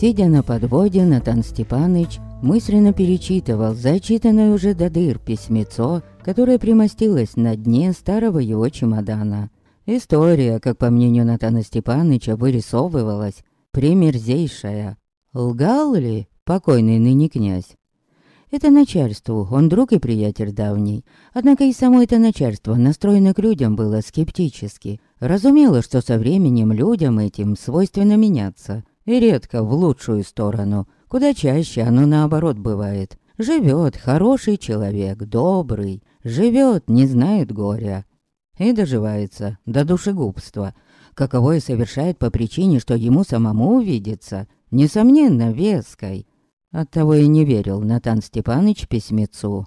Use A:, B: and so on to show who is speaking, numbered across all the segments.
A: Сидя на подводе, Натан Степаныч мысленно перечитывал зачитанное уже до дыр письмецо, которое примостилось на дне старого его чемодана. История, как по мнению Натана Степаныча, вырисовывалась примерзейшая. Лгал ли покойный ныне князь? Это начальству, он друг и приятель давний. Однако и само это начальство настроено к людям было скептически. Разумело, что со временем людям этим свойственно меняться. И редко в лучшую сторону. Куда чаще оно наоборот бывает. Живет хороший человек, добрый. Живет, не знает горя. И доживается до душегубства. Каковое совершает по причине, что ему самому увидится. Несомненно, веской. Оттого и не верил Натан Степаныч письмецу.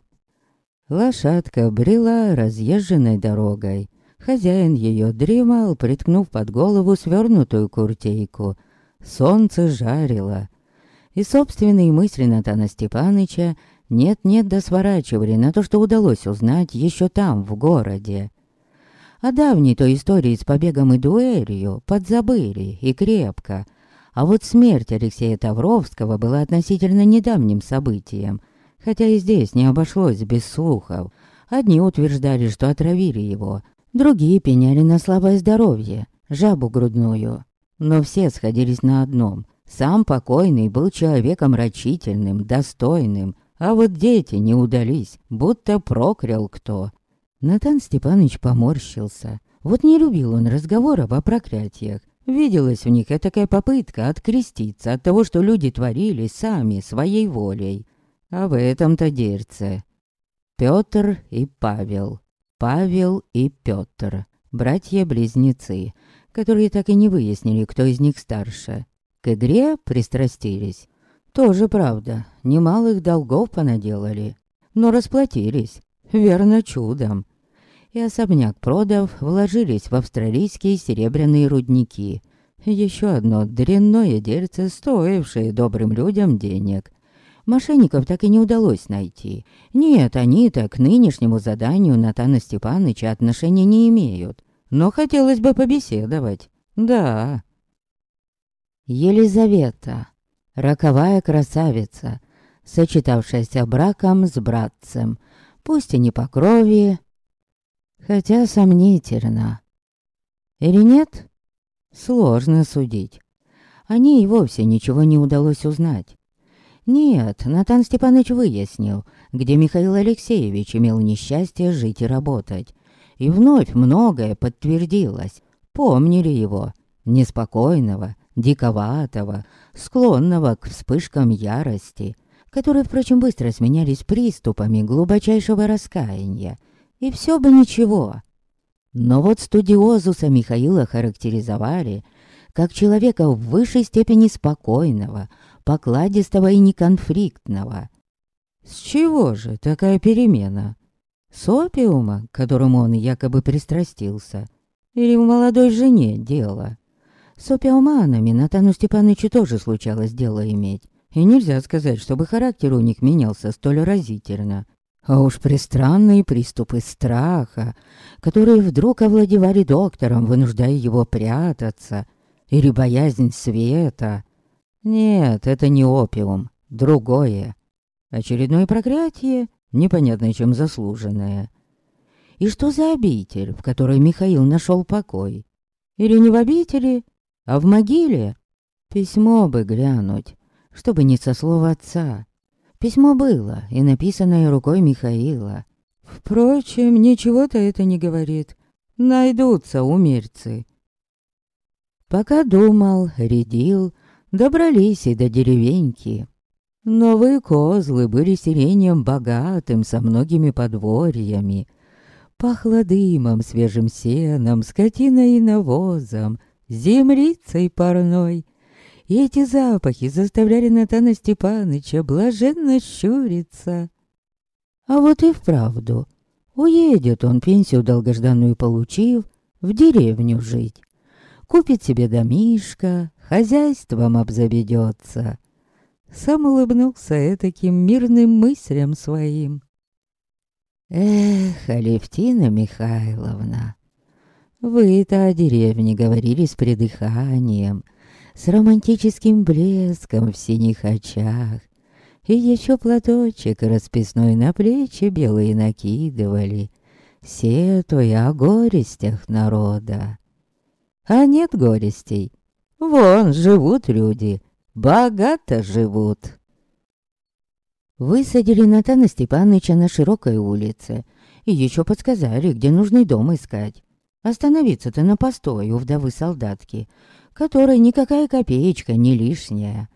A: Лошадка брела разъезженной дорогой. Хозяин ее дремал, приткнув под голову свернутую куртейку. Солнце жарило. И собственные мысли Натана Степаныча нет-нет да сворачивали на то, что удалось узнать еще там, в городе. О давней той истории с побегом и дуэлью подзабыли и крепко — а вот смерть Алексея Тавровского была относительно недавним событием, хотя и здесь не обошлось без слухов. Одни утверждали, что отравили его, другие пеняли на слабое здоровье, жабу грудную. Но все сходились на одном. Сам покойный был человеком рачительным, достойным, а вот дети не удались, будто проклял кто. Натан Степанович поморщился. Вот не любил он разговоров о проклятиях, Виделась в них такая попытка откреститься от того, что люди творили сами, своей волей. А в этом-то дерьце. Пётр и Павел. Павел и Пётр. Братья-близнецы, которые так и не выяснили, кто из них старше. К игре пристрастились. Тоже правда, немалых долгов понаделали. Но расплатились. Верно, чудом и особняк продав, вложились в австралийские серебряные рудники. Еще одно дрянное дельце, стоившее добрым людям денег. Мошенников так и не удалось найти. Нет, они-то к нынешнему заданию Натана Степаныча отношения не имеют. Но хотелось бы побеседовать. Да. Елизавета. Роковая красавица, сочетавшаяся браком с братцем. Пусть и не по крови, Хотя сомнительно. Или нет? Сложно судить. О ней вовсе ничего не удалось узнать. Нет, Натан Степанович выяснил, где Михаил Алексеевич имел несчастье жить и работать. И вновь многое подтвердилось. Помнили его, неспокойного, диковатого, склонного к вспышкам ярости, которые, впрочем, быстро сменялись приступами глубочайшего раскаяния и все бы ничего. Но вот студиозуса Михаила характеризовали как человека в высшей степени спокойного, покладистого и неконфликтного. С чего же такая перемена? С опиума, к которому он якобы пристрастился? Или в молодой жене дело? С опиуманами Натану Степановичу тоже случалось дело иметь. И нельзя сказать, чтобы характер у них менялся столь разительно. А уж пристранные приступы страха, которые вдруг овладевали доктором, вынуждая его прятаться, или боязнь света. Нет, это не опиум, другое. Очередное проклятие, непонятно чем заслуженное. И что за обитель, в которой Михаил нашел покой? Или не в обители, а в могиле? Письмо бы глянуть, чтобы не со слова отца. Письмо было, и написанное рукой Михаила. Впрочем, ничего-то это не говорит. Найдутся умерцы. Пока думал, рядил, добрались и до деревеньки. Новые козлы были сиренем богатым, со многими подворьями. Пахло дымом, свежим сеном, скотиной и навозом, землицей парной — и эти запахи заставляли Натана Степаныча блаженно щуриться. А вот и вправду, уедет он пенсию долгожданную получив, в деревню жить. Купит себе домишко, хозяйством обзаведется. Сам улыбнулся таким мирным мыслям своим. Эх, Алевтина Михайловна, вы-то о деревне говорили с придыханием — с романтическим блеском в синих очах. И еще платочек расписной на плечи белые накидывали, сетуя о горестях народа. А нет горестей. Вон живут люди, богато живут. Высадили Натана Степаныча на широкой улице и еще подсказали, где нужный дом искать. Остановиться-то на постой у вдовы солдатки, которой никакая копеечка не лишняя.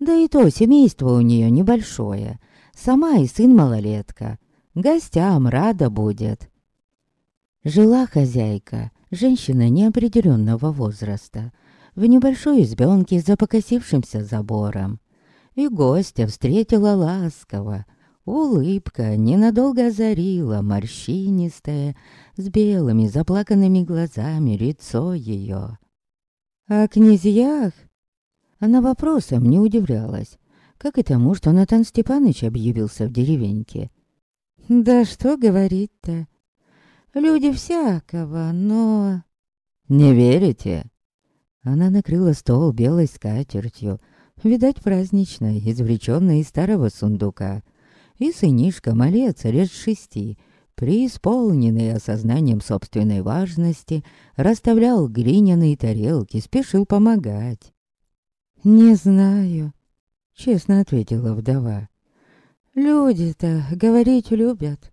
A: Да и то семейство у нее небольшое, сама и сын малолетка. Гостям рада будет. Жила хозяйка, женщина неопределенного возраста, в небольшой избенке за покосившимся забором. И гостя встретила ласково. Улыбка ненадолго озарила морщинистое, с белыми заплаканными глазами лицо ее. О князьях она вопросом не удивлялась, как и тому, что Натан Степаныч объявился в деревеньке. Да что говорить-то? Люди всякого, но... Не верите? Она накрыла стол белой скатертью, видать, праздничной, извлеченной из старого сундука. И сынишка, малец, лет шести, преисполненный осознанием собственной важности, расставлял глиняные тарелки, спешил помогать. «Не знаю», — честно ответила вдова. «Люди-то говорить любят.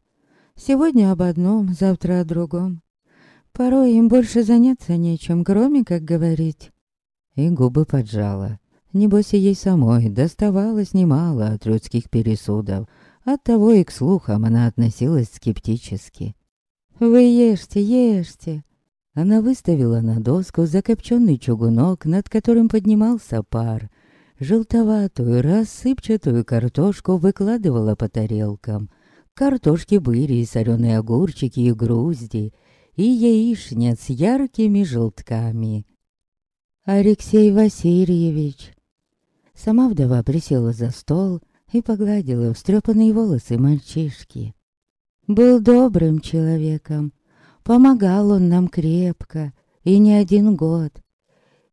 A: Сегодня об одном, завтра о другом. Порой им больше заняться нечем, кроме как говорить». И губы поджала. Небось, и ей самой доставалось немало от людских пересудов. Оттого и к слухам она относилась скептически. «Вы ешьте, ешьте!» Она выставила на доску закопченный чугунок, над которым поднимался пар. Желтоватую, рассыпчатую картошку выкладывала по тарелкам. Картошки были и соленые огурчики, и грузди, и яичня с яркими желтками. «Алексей Васильевич!» Сама вдова присела за стол и погладила встрепанные волосы мальчишки. Был добрым человеком, помогал он нам крепко, и не один год.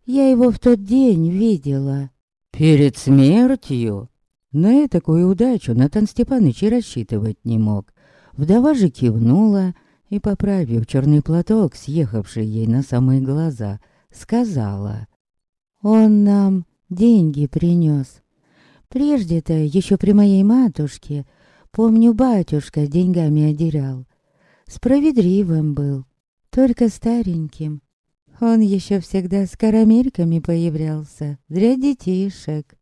A: Я его в тот день видела. Перед смертью? На такую удачу Натан Степаныч и рассчитывать не мог. Вдова же кивнула и, поправив черный платок, съехавший ей на самые глаза, сказала. «Он нам деньги принес. Прежде-то, еще при моей матушке, помню, батюшка деньгами одерял. Справедливым был, только стареньким. Он еще всегда с карамельками появлялся, для детишек.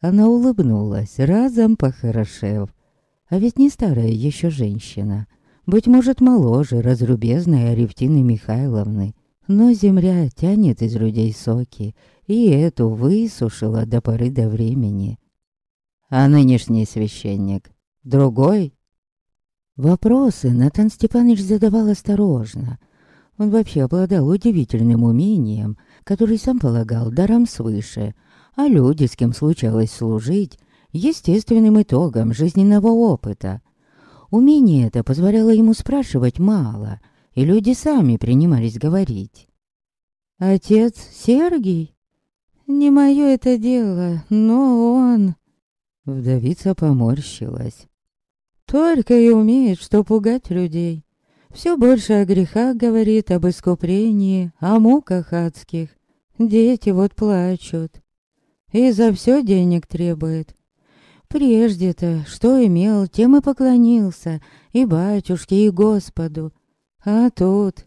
A: Она улыбнулась, разом похорошев. А ведь не старая еще женщина. Быть может, моложе разрубезной Аревтины Михайловны. Но земля тянет из людей соки, и эту высушила до поры до времени. А нынешний священник другой? Вопросы Натан Степанович задавал осторожно. Он вообще обладал удивительным умением, который сам полагал даром свыше, а люди, с кем случалось служить, естественным итогом жизненного опыта. Умение это позволяло ему спрашивать мало, и люди сами принимались говорить. «Отец Сергий?» «Не мое это дело, но он...» Вдовица поморщилась. «Только и умеет, что пугать людей. Все больше о грехах говорит, об искуплении, о муках адских. Дети вот плачут. И за все денег требует. Прежде-то, что имел, тем и поклонился, и батюшке, и Господу. А тут...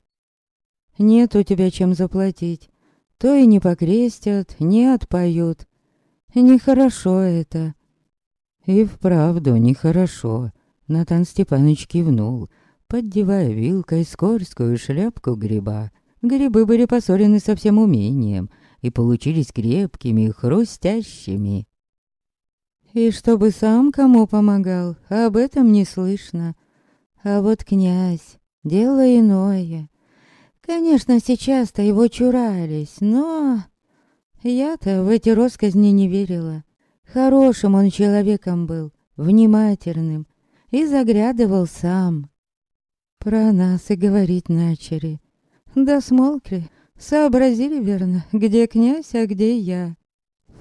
A: Нет у тебя чем заплатить. То и не покрестят, не отпоют. Нехорошо это. И вправду нехорошо. Натан Степанович кивнул, поддевая вилкой скорскую шляпку гриба. Грибы были поссорены со всем умением и получились крепкими и хрустящими. И чтобы сам кому помогал, об этом не слышно. А вот князь, дело иное. Конечно, сейчас-то его чурались, но... Я-то в эти росказни не верила. Хорошим он человеком был, внимательным, и заглядывал сам. Про нас и говорить начали. Да смолкли, Сообразили верно, где князь, а где я.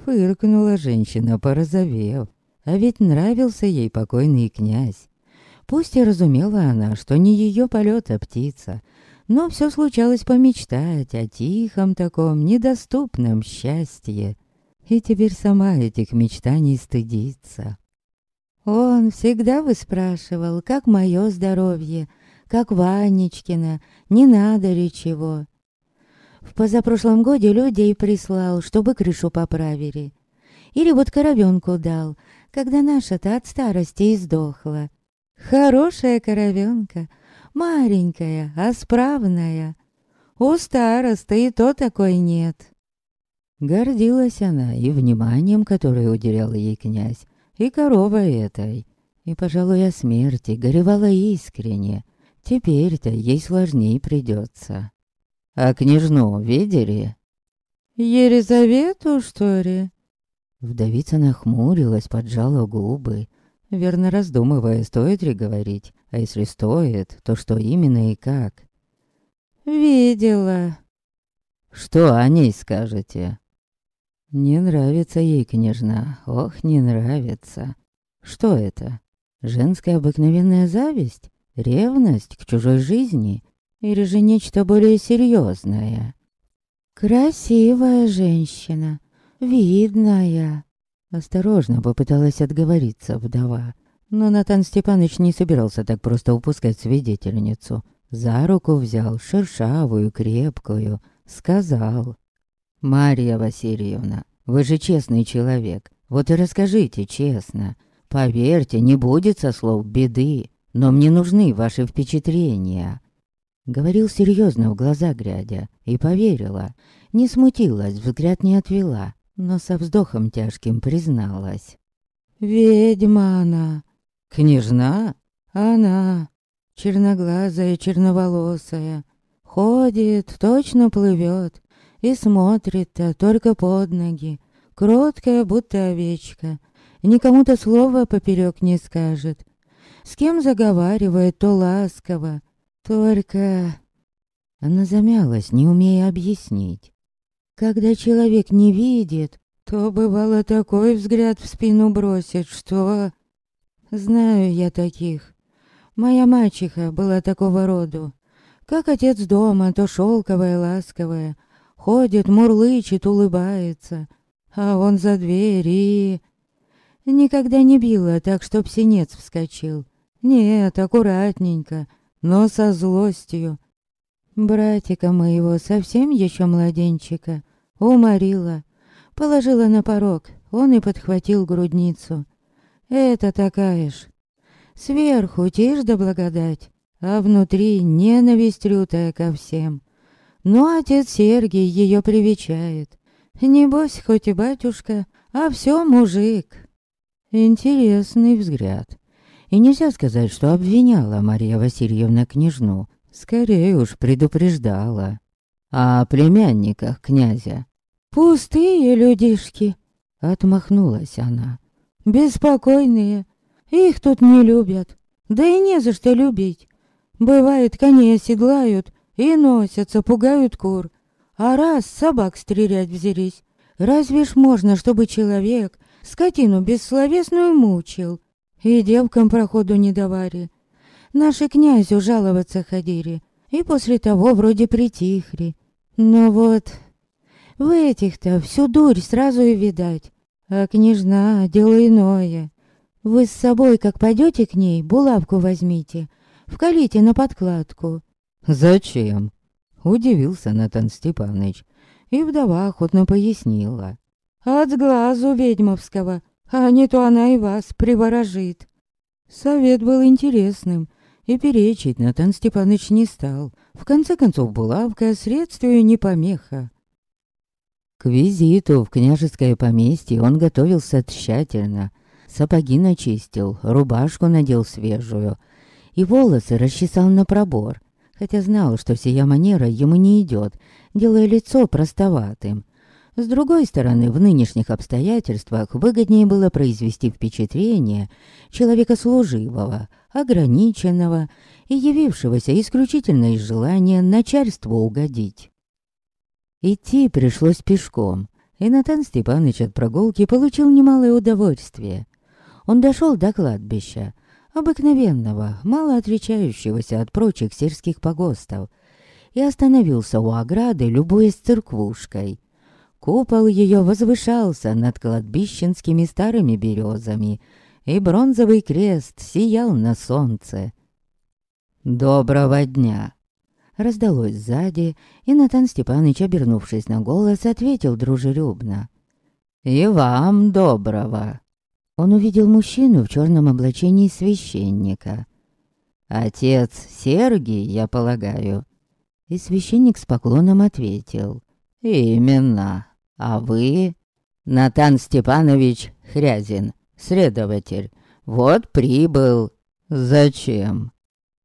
A: Фыркнула женщина, порозовев. А ведь нравился ей покойный князь. Пусть и разумела она, что не ее полет, а птица, но все случалось помечтать о тихом таком недоступном счастье. И теперь сама этих мечтаний стыдится. Он всегда выспрашивал, как мое здоровье, как Ванечкина, не надо ли чего. В позапрошлом годе людей прислал, чтобы крышу поправили. Или вот коровенку дал, когда наша-то от старости издохла. Хорошая коровенка, маленькая, а справная. У старосты и то такой нет. Гордилась она и вниманием, которое уделял ей князь, и коровой этой. И, пожалуй, о смерти горевала искренне. Теперь-то ей сложней придется. А княжну видели?
B: Елизавету, что ли?
A: Вдовица нахмурилась, поджала губы, верно раздумывая, стоит ли говорить, а если стоит, то что именно и как.
B: «Видела».
A: «Что о ней скажете?» «Не нравится ей княжна, ох, не нравится. Что это? Женская обыкновенная зависть? Ревность к чужой жизни? Или же нечто более серьезное?»
B: «Красивая женщина, видная».
A: Осторожно попыталась отговориться вдова. Но Натан Степанович не собирался так просто упускать свидетельницу. За руку взял, шершавую, крепкую, сказал. «Марья Васильевна, вы же честный человек, вот и расскажите честно. Поверьте, не будет со слов беды, но мне нужны ваши впечатления». Говорил серьезно в глаза глядя, и поверила. Не смутилась, взгляд не отвела, но со вздохом тяжким призналась.
B: «Ведьма она!»
A: «Княжна?»
B: «Она, черноглазая, черноволосая, ходит, точно плывет и смотрит-то только под ноги, кроткая, будто овечка, никому-то слова поперек не скажет. С кем заговаривает, то ласково, только...»
A: Она замялась, не умея объяснить.
B: Когда человек не видит, то бывало такой взгляд в спину бросит, что... Знаю я таких. Моя мачеха была такого роду. Как отец дома, то шелковая, ласковая. Ходит, мурлычет, улыбается. А он за дверь и... Никогда не била так, чтоб синец вскочил. Нет, аккуратненько, но со злостью. Братика моего, совсем еще младенчика, уморила. Положила на порог, он и подхватил грудницу. Это такая ж. Сверху тишь да благодать, а внутри ненависть лютая ко всем. Но отец Сергий ее привечает. Небось, хоть и батюшка, а все мужик.
A: Интересный взгляд. И нельзя сказать, что обвиняла Мария Васильевна княжну. Скорее уж предупреждала. О племянниках князя.
B: «Пустые людишки!» — отмахнулась она. «Беспокойные. Их тут не любят. Да и не за что любить. Бывает, коней оседлают и носятся, пугают кур. А раз собак стрелять взялись, разве ж можно, чтобы человек скотину бессловесную мучил? И девкам проходу не давали. Наши князю жаловаться ходили, и после того вроде притихли. Но вот в этих-то всю дурь сразу и видать. А княжна — дело иное. Вы с собой, как пойдете к ней, булавку возьмите, вкалите на подкладку.
A: «Зачем?» — удивился Натан Степаныч. И вдова охотно пояснила.
B: «От глазу ведьмовского, а не то она и вас приворожит».
A: Совет был интересным, и перечить Натан Степаныч не стал. В конце концов, булавка средствию не помеха. К визиту в княжеское поместье он готовился тщательно. Сапоги начистил, рубашку надел свежую. И волосы расчесал на пробор, хотя знал, что сия манера ему не идет, делая лицо простоватым. С другой стороны, в нынешних обстоятельствах выгоднее было произвести впечатление человека служивого, ограниченного и явившегося исключительно из желания начальству угодить. Идти пришлось пешком, и Натан Степаныч от прогулки получил немалое удовольствие. Он дошел до кладбища, обыкновенного, мало отличающегося от прочих сельских погостов, и остановился у ограды, любуясь церквушкой. Купол ее возвышался над кладбищенскими старыми березами, и бронзовый крест сиял на солнце. «Доброго дня!» Раздалось сзади, и Натан Степаныч, обернувшись на голос, ответил дружелюбно. «И вам доброго!» Он увидел мужчину в черном облачении священника. «Отец Сергий, я полагаю?» И священник с поклоном ответил. «Именно. А вы?» «Натан Степанович Хрязин, следователь. Вот прибыл. Зачем?»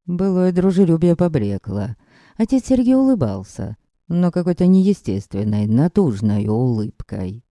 A: Былое дружелюбие побрекло. Отец Сергей улыбался, но какой-то неестественной, натужной улыбкой.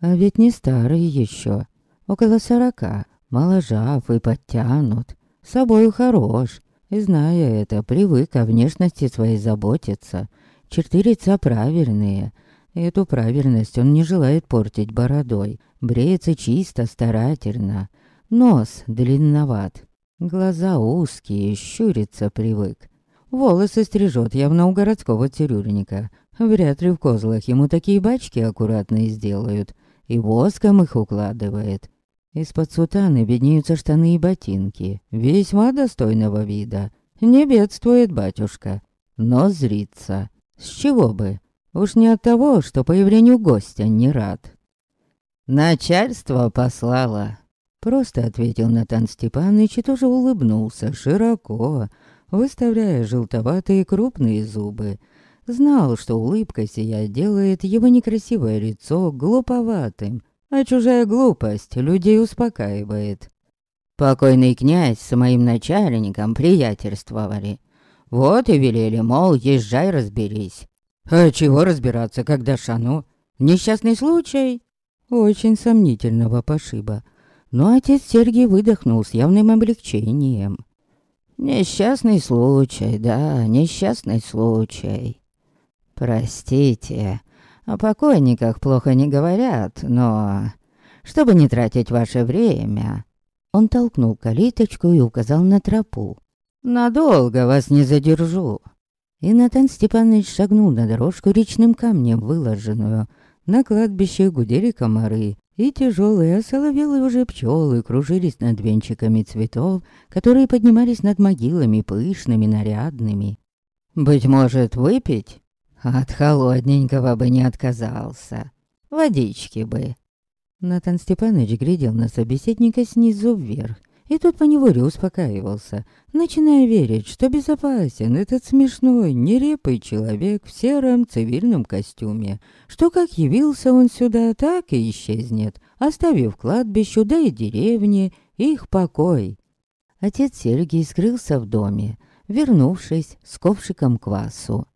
A: А ведь не старый еще, около сорока, моложав и подтянут, собою хорош, и, зная это, привык о внешности своей заботиться. Черты лица правильные, эту правильность он не желает портить бородой, бреется чисто, старательно. Нос длинноват, глаза узкие, щуриться привык. Волосы стрижет явно у городского цирюльника. Вряд ли в козлах ему такие бачки аккуратные сделают. И воском их укладывает. Из-под сутаны виднеются штаны и ботинки. Весьма достойного вида. Не бедствует батюшка. Но зрится. С чего бы? Уж не от того, что появлению гостя не рад. «Начальство послало», — просто ответил Натан Степаныч и тоже улыбнулся широко, выставляя желтоватые крупные зубы. Знал, что улыбка сия делает его некрасивое лицо глуповатым, а чужая глупость людей успокаивает. Покойный князь с моим начальником приятельствовали. Вот и велели, мол, езжай разберись. А чего разбираться, когда шану? Несчастный случай? Очень сомнительного пошиба. Но отец Сергий выдохнул с явным облегчением. Несчастный случай, да, несчастный случай. Простите, о покойниках плохо не говорят, но... Чтобы не тратить ваше время... Он толкнул калиточку и указал на тропу. «Надолго вас не задержу». И Натан Степанович шагнул на дорожку речным камнем выложенную. На кладбище гудели комары, и тяжелые, осоловелые уже пчелы кружились над венчиками цветов, которые поднимались над могилами пышными, нарядными. «Быть может, выпить?» От холодненького бы не отказался. Водички бы. Натан Степанович глядел на собеседника снизу вверх, и тут поневоле успокаивался, начиная верить, что безопасен этот смешной, нерепый человек в сером цивильном костюме, что как явился он сюда, так и исчезнет, оставив кладбищу, да и деревне, их покой. Отец Сергий скрылся в доме, вернувшись с ковшиком квасу.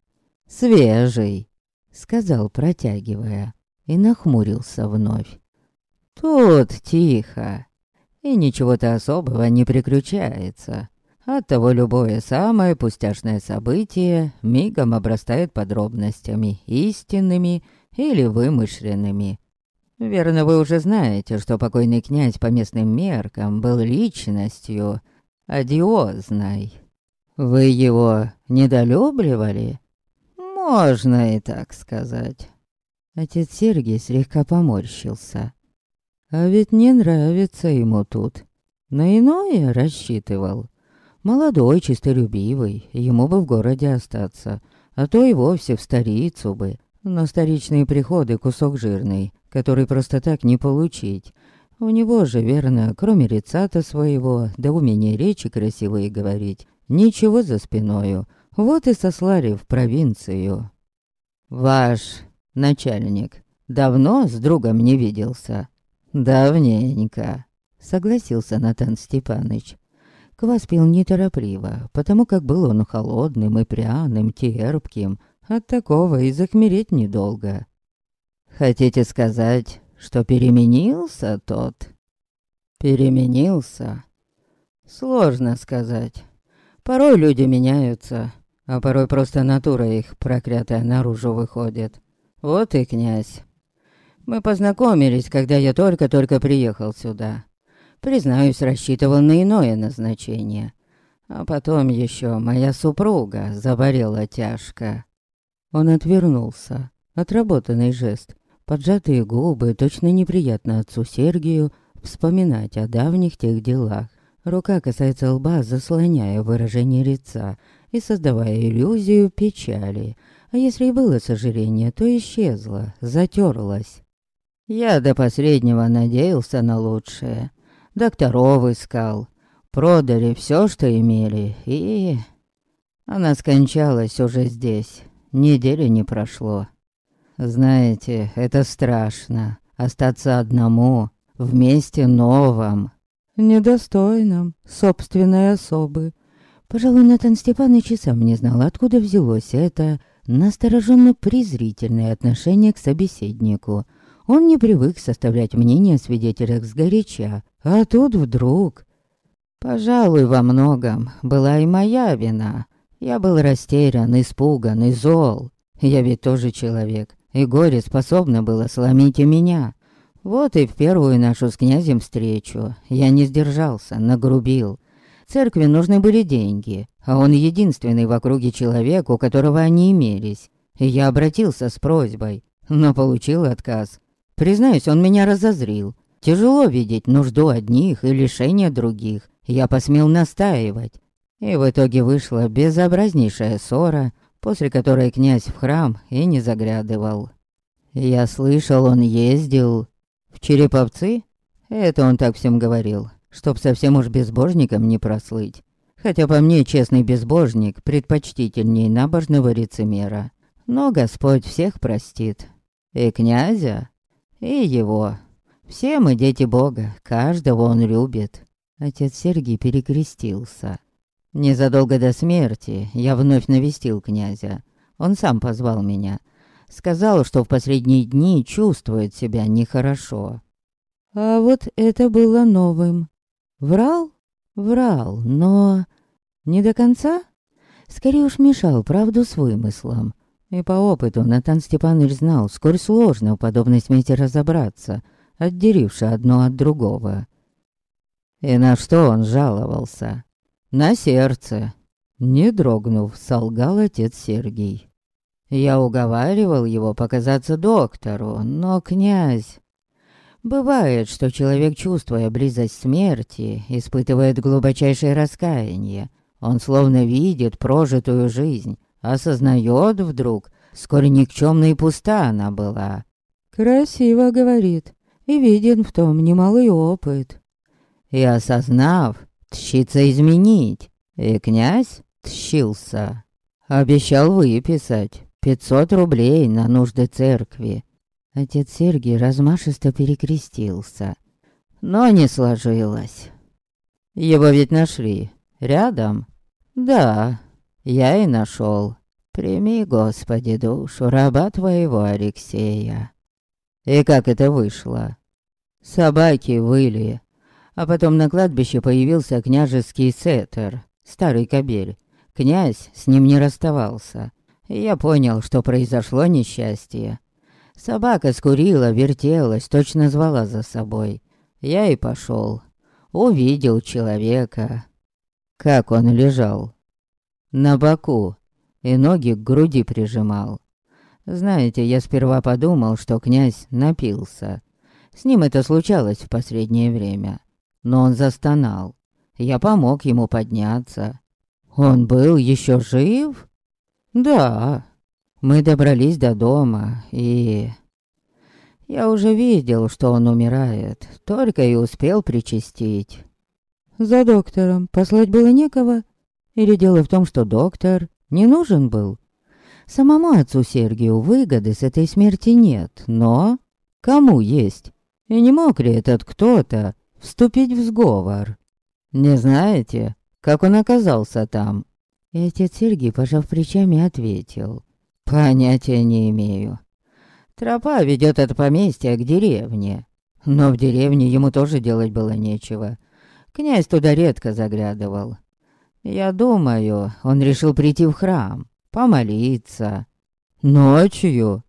A: «Свежий», — сказал, протягивая, и нахмурился вновь. «Тут тихо, и ничего-то особого не приключается. Оттого любое самое пустяшное событие мигом обрастает подробностями, истинными или вымышленными. Верно, вы уже знаете, что покойный князь по местным меркам был личностью одиозной. Вы его недолюбливали? Можно и так сказать. Отец Сергий слегка поморщился. А ведь не нравится ему тут. На иное рассчитывал. Молодой, чистолюбивый, ему бы в городе остаться, а то и вовсе в столицу бы. Но столичные приходы кусок жирный, который просто так не получить. У него же, верно, кроме лица-то своего, да умения речи красивые говорить, ничего за спиною. Вот и сослали в провинцию. Ваш начальник давно с другом не виделся? «Давненько», — согласился Натан Степаныч. Квас пил неторопливо, потому как был он холодным и пряным, терпким. От такого и захмереть недолго. «Хотите сказать, что переменился тот?» «Переменился?» «Сложно сказать. Порой люди меняются, а порой просто натура их проклятая наружу выходит. Вот и князь. Мы познакомились, когда я только-только приехал сюда. Признаюсь, рассчитывал на иное назначение. А потом еще моя супруга заболела тяжко. Он отвернулся. Отработанный жест. Поджатые губы, точно неприятно отцу Сергию вспоминать о давних тех делах. Рука касается лба, заслоняя выражение лица и создавая иллюзию печали. А если и было сожаление, то исчезло, затерлось. Я до последнего надеялся на лучшее. Докторов искал. Продали все, что имели, и... Она скончалась уже здесь. Недели не прошло. Знаете, это страшно. Остаться одному, вместе новом.
B: Недостойном собственной особы. Пожалуй, Натан Степанович и сам не знал, откуда взялось это настороженно-презрительное отношение к собеседнику. Он не привык составлять мнение о свидетелях сгоряча, а тут вдруг...
A: Пожалуй, во многом была и моя вина. Я был растерян, испуган и зол. Я ведь тоже человек, и горе способно было сломить и меня. Вот и в первую нашу с князем встречу я не сдержался, нагрубил. Церкви нужны были деньги, а он единственный в округе человек, у которого они имелись. Я обратился с просьбой, но получил отказ. Признаюсь, он меня разозрил. Тяжело видеть нужду одних и лишение других. Я посмел настаивать. И в итоге вышла безобразнейшая ссора, после которой князь в храм и не заглядывал. Я слышал, он ездил в Череповцы. Это он так всем говорил, чтоб совсем уж безбожником не прослыть. Хотя по мне честный безбожник предпочтительней набожного лицемера. Но Господь всех простит. И князя, и его. Все мы дети Бога, каждого он любит. Отец Сергий перекрестился. Незадолго до смерти я вновь навестил князя. Он сам позвал меня. Сказал, что в последние дни чувствует себя нехорошо.
B: А вот это было новым. Врал? Врал, но... Не до конца? Скорее уж мешал правду с вымыслом. И по опыту Натан Степанович знал, сколь сложно в подобной смерти разобраться, отделивши одно от другого.
A: И на что он жаловался? На сердце. Не дрогнув, солгал отец Сергий. Я уговаривал его показаться доктору, но князь... Бывает, что человек, чувствуя близость смерти, испытывает глубочайшее раскаяние. Он словно видит прожитую жизнь, осознает вдруг, сколь никчемной и пуста она была.
B: «Красиво, — говорит, — и виден в том немалый опыт».
A: И осознав, тщится изменить. И князь тщился. Обещал выписать пятьсот рублей на нужды церкви.
B: Отец Сергий размашисто перекрестился.
A: Но не сложилось. Его ведь нашли. Рядом? Да, я и нашел. Прими, Господи, душу раба твоего Алексея. И как это вышло? Собаки выли, а потом на кладбище появился княжеский сетер, старый кобель. Князь с ним не расставался. я понял, что произошло несчастье. Собака скурила, вертелась, точно звала за собой. Я и пошел. Увидел человека. Как он лежал. На боку. И ноги к груди прижимал. Знаете, я сперва подумал, что князь напился. С ним это случалось в последнее время но он застонал. Я помог ему подняться. Он был еще жив? Да. Мы добрались до дома, и... Я уже видел, что он умирает, только и успел причастить.
B: За доктором послать было некого? Или дело в том, что доктор не нужен был? Самому отцу Сергию выгоды с этой смерти нет, но кому есть? И не мог ли этот кто-то вступить в сговор.
A: Не знаете, как он оказался там?»
B: И отец Сергий, пожав плечами, ответил.
A: «Понятия не имею. Тропа ведет от поместья к деревне. Но в деревне ему тоже делать было нечего. Князь туда редко заглядывал. Я думаю, он решил прийти в храм, помолиться. Ночью?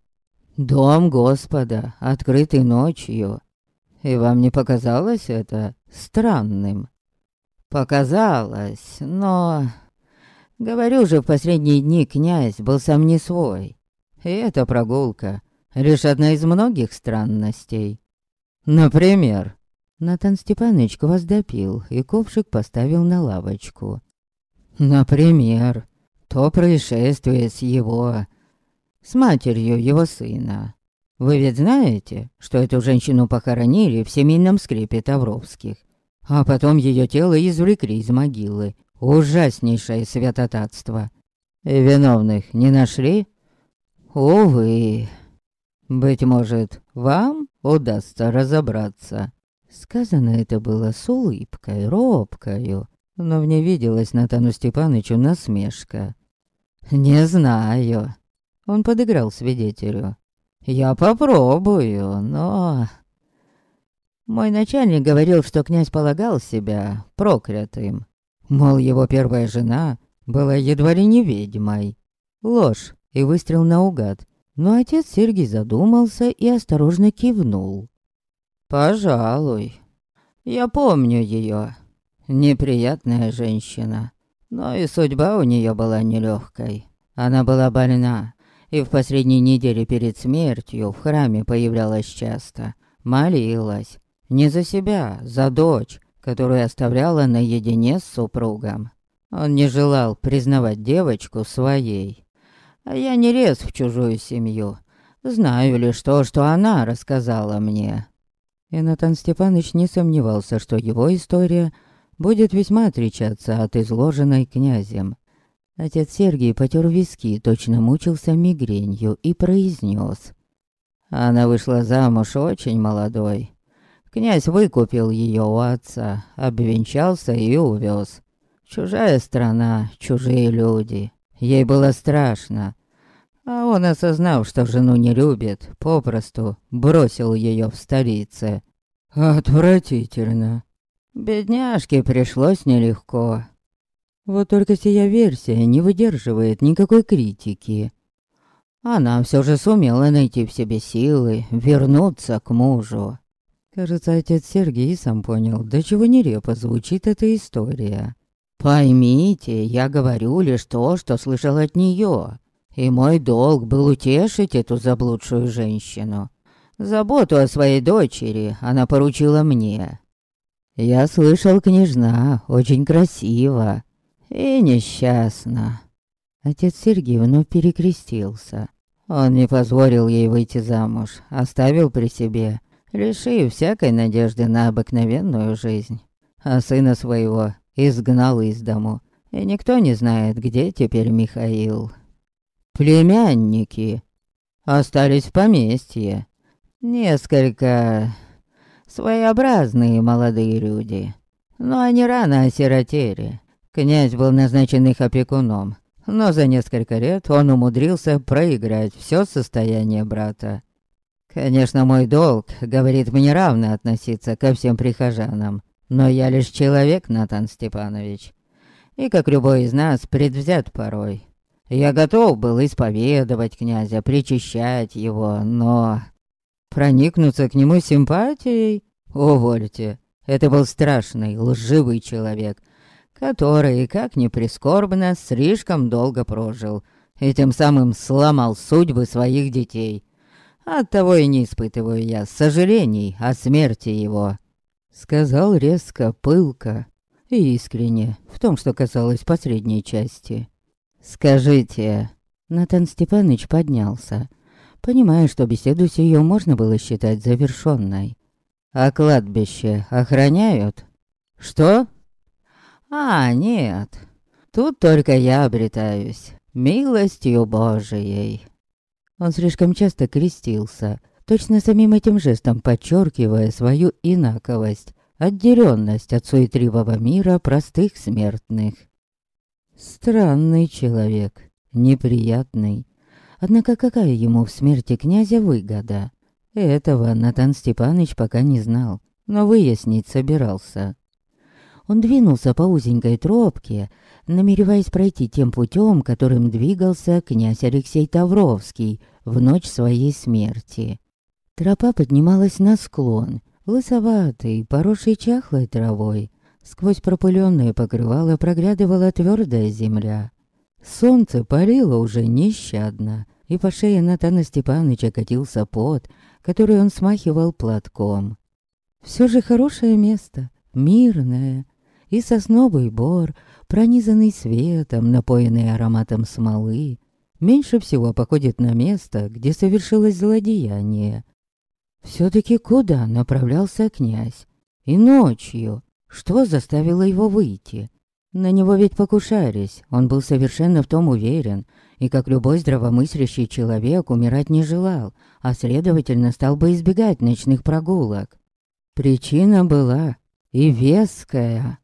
A: Дом Господа, открытый ночью. И вам не показалось это странным? Показалось, но... Говорю же, в последние дни князь был сам не свой. И эта прогулка лишь одна из многих странностей. Например, Натан Степанович квас допил и ковшик поставил на лавочку. Например, то происшествие с его... с матерью его сына. Вы ведь знаете, что эту женщину похоронили в семейном скрипе Тавровских, а потом ее тело извлекли из могилы. Ужаснейшее святотатство. И виновных не нашли? Увы. Быть может, вам удастся разобраться. Сказано это было с улыбкой, робкою, но в ней виделась Натану Степанычу насмешка. «Не знаю». Он подыграл свидетелю. «Я попробую, но...» Мой начальник говорил, что князь полагал себя проклятым. Мол, его первая жена была едва ли не ведьмой. Ложь и выстрел наугад. Но отец Сергий задумался и осторожно кивнул. «Пожалуй. Я помню ее. Неприятная женщина. Но и судьба у нее была нелегкой. Она была больна, и в последние недели перед смертью в храме появлялась часто. Молилась. Не за себя, за дочь, которую оставляла наедине с супругом. Он не желал признавать девочку своей. А я не лез в чужую семью. Знаю лишь то, что она рассказала мне. И Натан Степанович не сомневался, что его история будет весьма отличаться от изложенной князем. Отец Сергий потер виски, точно мучился мигренью и произнес. Она вышла замуж очень молодой. Князь выкупил ее у отца, обвенчался и увез. Чужая страна, чужие люди. Ей было страшно. А он, осознав, что жену не любит, попросту бросил ее в столице. Отвратительно. Бедняжке пришлось нелегко. Вот только сия версия не выдерживает никакой критики. Она все же сумела найти в себе силы вернуться к мужу. Кажется, отец Сергей сам понял, до чего нелепо звучит эта история. Поймите, я говорю лишь то, что слышал от нее и мой долг был утешить эту заблудшую женщину. Заботу о своей дочери она поручила мне. Я слышал, княжна, очень красиво и несчастна. Отец Сергей вновь перекрестился. Он не позволил ей выйти замуж, оставил при себе, лишив всякой надежды на обыкновенную жизнь. А сына своего изгнал из дому, и никто не знает, где теперь Михаил племянники остались в поместье. Несколько своеобразные молодые люди, но они рано осиротели. Князь был назначен их опекуном, но за несколько лет он умудрился проиграть все состояние брата. Конечно, мой долг говорит мне равно относиться ко всем прихожанам, но я лишь человек, Натан Степанович, и, как любой из нас, предвзят порой. Я готов был исповедовать князя, причащать его, но... Проникнуться к нему симпатией? Увольте. Это был страшный, лживый человек, который, как ни прискорбно, слишком долго прожил и тем самым сломал судьбы своих детей. Оттого и не испытываю я сожалений о смерти его. Сказал резко, пылко и искренне в том, что касалось последней части. «Скажите...» Натан Степанович поднялся, понимая, что беседу сию можно было считать завершенной. «А кладбище охраняют?» «Что?» «А, нет. Тут только я обретаюсь. Милостью Божией». Он слишком часто крестился, точно самим этим жестом подчеркивая свою инаковость, отделенность от суетливого мира простых смертных. Странный человек, неприятный. Однако какая ему в смерти князя выгода? Этого Натан Степанович пока не знал, но выяснить собирался. Он двинулся по узенькой тропке, намереваясь пройти тем путем, которым двигался князь Алексей Тавровский в ночь своей смерти. Тропа поднималась на склон, лысоватый, поросший чахлой травой. Сквозь пропыленное покрывало проглядывала твердая земля. Солнце парило уже нещадно, и по шее Натана Степаныча катился пот, который он смахивал платком. Все же хорошее место, мирное, и сосновый бор, пронизанный светом, напоенный ароматом смолы, меньше всего походит на место, где совершилось злодеяние. Все-таки куда направлялся князь? И ночью. Что заставило его выйти? На него ведь покушались, он был совершенно в том уверен, и как любой здравомыслящий человек умирать не желал, а следовательно стал бы избегать ночных прогулок. Причина была и веская.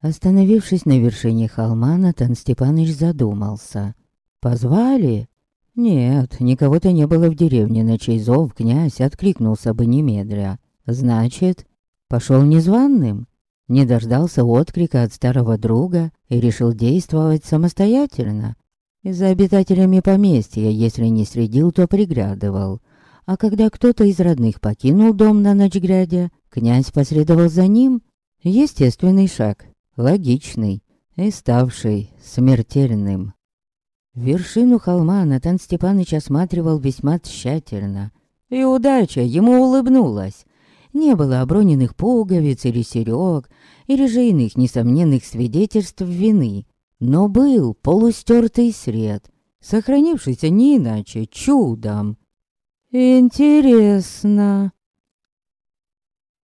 A: Остановившись на вершине холма, Натан Степаныч задумался. «Позвали?» Нет, никого-то не было в деревне, на чей зов князь откликнулся бы немедля. Значит, пошел незваным? Не дождался отклика от старого друга и решил действовать самостоятельно. За обитателями поместья, если не следил, то приглядывал. А когда кто-то из родных покинул дом на ночь глядя, князь последовал за ним. Естественный шаг, логичный и ставший смертельным. Вершину холма Натан Степаныч осматривал весьма тщательно. И удача ему улыбнулась. Не было оброненных пуговиц или серёг, или же иных несомненных свидетельств вины. Но был полустертый сред, сохранившийся не иначе чудом. «Интересно»,